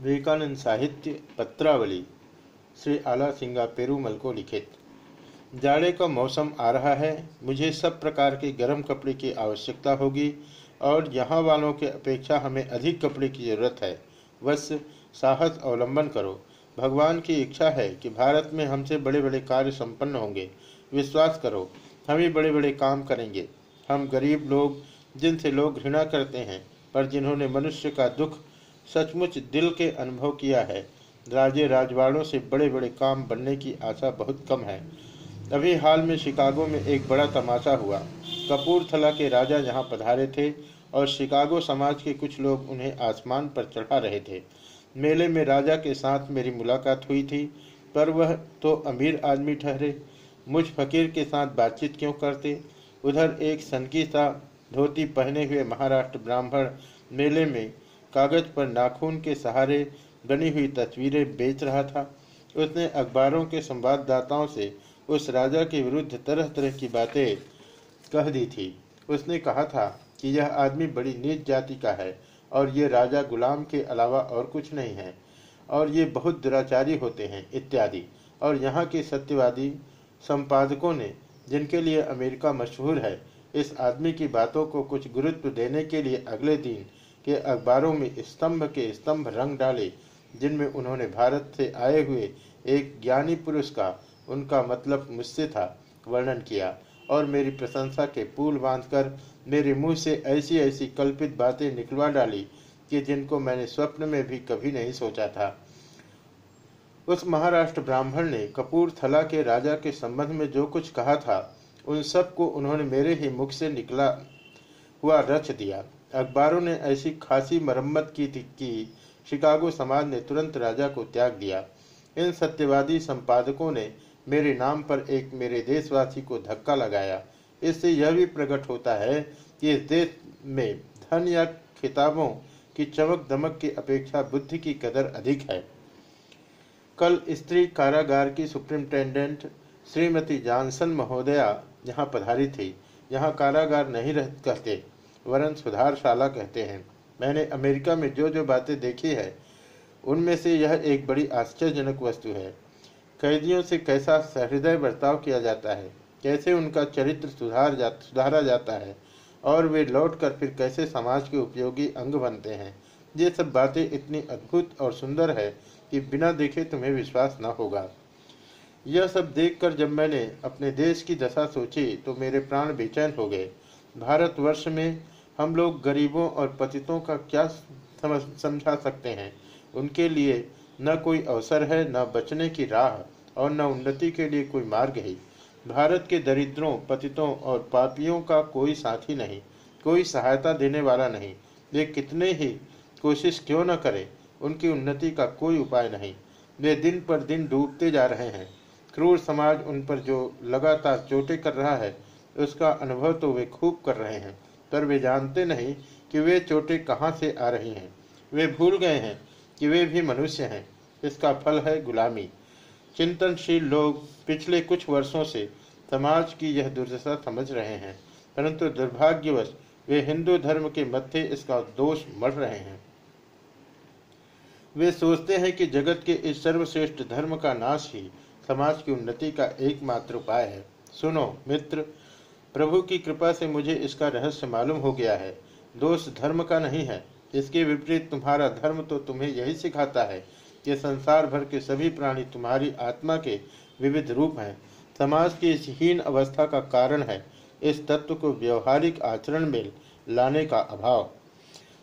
विवेकानंद साहित्य पत्रावली, श्री आला सिंगा पेरूमल को लिखित। जाड़े का मौसम आ रहा है, मुझे सब प्रकार के गर्म कपड़े की आवश्यकता होगी, और यहाँ वालों के अपेक्षा हमें अधिक कपड़े की ज़रूरत है। बस साहस अवलंबन करो। भगवान की इच्छा है कि भारत में हमसे बड़े बड़े कार्य संपन्न होंगे। विश्वास करो, हम ही बड़े बड़े काम करेंगे। हम गरीब लोग, जिनसे लोग घृणा करते हैं, पर जिन्होंने मनुष्य का दुख सचमुच दिल के अनुभव किया है। राजे राजवाड़ों से बड़े बड़े काम बनने की आशा बहुत कम है। अभी हाल में शिकागो में एक बड़ा तमाशा हुआ। कपूरथला के राजा यहाँ पधारे थे और शिकागो समाज के कुछ लोग उन्हें आसमान पर चढ़ा रहे थे। मेले में राजा के साथ मेरी मुलाकात हुई थी, पर वह तो अमीर आदमी ठहरे। मुझ फकीर के साथ बातचीत क्यों करते? उधर एक सनकी सा धोती पहने हुए महाराष्ट्र ब्राह्मण मेले में कागज़ पर नाखून के सहारे बनी हुई तस्वीरें बेच रहा था। उसने अखबारों के संवाददाताओं से उस राजा के विरुद्ध तरह तरह की बातें कह दी थी। उसने कहा था कि यह आदमी बड़ी नीच जाति का है और ये राजा गुलाम के अलावा और कुछ नहीं है और ये बहुत दुराचारी होते हैं, इत्यादि। और यहाँ के सत्यवादी संपादकों ने, जिनके लिए अमेरिका मशहूर है, इस आदमी की बातों को कुछ गुरुत्व देने के लिए अगले दिन के अखबारों में स्तंभ के स्तंभ रंग डाले, जिनमें उन्होंने भारत से आए हुए एक ज्ञानी पुरुष का उनका मतलब मुझसे था, वर्णन किया। और मेरी प्रशंसा के पुल बांधकर मेरे मुँह से ऐसी ऐसी कल्पित बातें निकलवा डाली कि जिनको मैंने स्वप्न में भी कभी नहीं सोचा था। उस महाराष्ट्र ब्राह्मण ने कपूरथला के राजा के संबंध में जो कुछ कहा था, उन सबको उन्होंने मेरे ही मुख से निकला हुआ रच दिया। अखबारों ने ऐसी खासी मरम्मत की थी कि शिकागो समाज ने तुरंत राजा को त्याग दिया। इन सत्यवादी संपादकों ने मेरे नाम पर एक मेरे देशवासी को धक्का लगाया। इससे यह भी प्रकट होता है कि इस देश में धन या खिताबों की चमक दमक की अपेक्षा बुद्धि की कदर अधिक है। कल स्त्री कारागार की सुप्रिंटेंडेंट श्रीमती जॉनसन महोदया यहाँ पधारी थी। यहाँ कारागार नहीं रह, कहते। वरन सुधारशाला कहते हैं। मैंने अमेरिका में जो जो बातें देखी है, उनमें से यह एक बड़ी आश्चर्यजनक वस्तु है। कैदियों से कैसा सहृदय बर्ताव किया जाता है? कैसे उनका चरित्र सुधार जा, सुधारा जाता है? और वे लौटकर फिर कैसे समाज के उपयोगी अंग बनते हैं? ये सब बातें इतनी अद्भुत और सुंदर है कि बिना देखे तुम्हें विश्वास न होगा। यह सब देखकर जब मैंने अपने देश की दशा सोची तो मेरे प्राण बेचैन हो गए। भारतवर्ष में हम लोग गरीबों और पतितों का क्या समझ सकते हैं? उनके लिए न कोई अवसर है, न बचने की राह और न उन्नति के लिए कोई मार्ग है। भारत के दरिद्रों, पतितों और पापियों का कोई साथी नहीं, कोई सहायता देने वाला नहीं। वे कितने ही कोशिश क्यों न करें, उनकी उन्नति का कोई उपाय नहीं। वे दिन पर दिन डूबते जा रहे हैं। क्रूर समाज उन पर जो लगातार चोटें कर रहा है उसका अनुभव तो वे खूब कर रहे हैं, पर वे जानते नहीं कि वे चोटें कहाँ से आ रही हैं। वे भूल गए हैं कि वे भी मनुष्य हैं। इसका फल है गुलामी। चिंतनशील लोग पिछले कुछ वर्षों से समाज की यह दुर्दशा समझ रहे हैं, परंतु दुर्भाग्यवश वे हिंदू धर्म के मध्य इसका दोष मर रहे हैं। वे सोचते हैं कि जगत के इस सर्वश्रेष्ठ धर्म का नाश ही समाज की उन्नति का एकमात्र उपाय है। सुनो, मित्र प्रभु की कृपा से मुझे इसका रहस्य मालूम हो गया है। दोष धर्म का नहीं है। इसके विपरीत तुम्हारा धर्म तो तुम्हें यही सिखाता है कि संसार भर के सभी प्राणी तुम्हारी आत्मा के विविध रूप हैं। समाज की इस हीन अवस्था का कारण है। इस तत्व को व्यवहारिक आचरण में लाने का अभाव,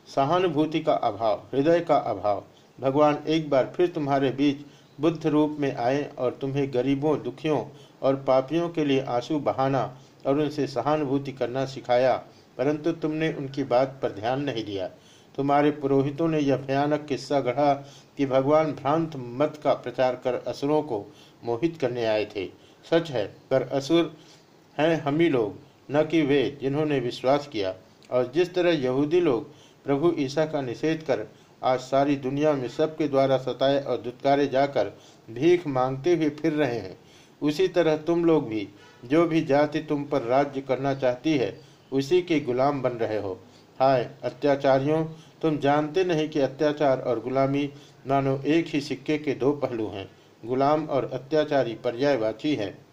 सहानुभूति का अभाव, हृदय का अभाव। भगवान एक बार फिर तुम्हारे बीच बुद्ध रूप में आए और तुम्हें गरीबों, दुखियों और पापियों के लिए आँसू बहाना और उनसे सहानुभूति करना सिखाया, परंतु तुमने उनकी बात पर ध्यान नहीं दिया। तुम्हारे पुरोहितों ने यह भयानक किस्सा गढ़ा कि भगवान भ्रांत मत का प्रचार कर असुरों को मोहित करने आए थे। सच है, पर असुर हैं हम ही लोग, न कि वे जिन्होंने विश्वास किया। और जिस तरह यहूदी लोग प्रभु ईसा का निषेध कर आज सारी दुनिया में सबके द्वारा सताए और दुत्कारे जाकर भीख मांगते हुए फिर रहे हैं उसी तरह तुम लोग भी, जो भी जाति तुम पर राज्य करना चाहती है, उसी के गुलाम बन रहे हो। हाय, अत्याचारियों, तुम जानते नहीं कि अत्याचार और गुलामी मानो एक ही सिक्के के दो पहलू हैं। गुलाम और अत्याचारी पर्यायवाची है।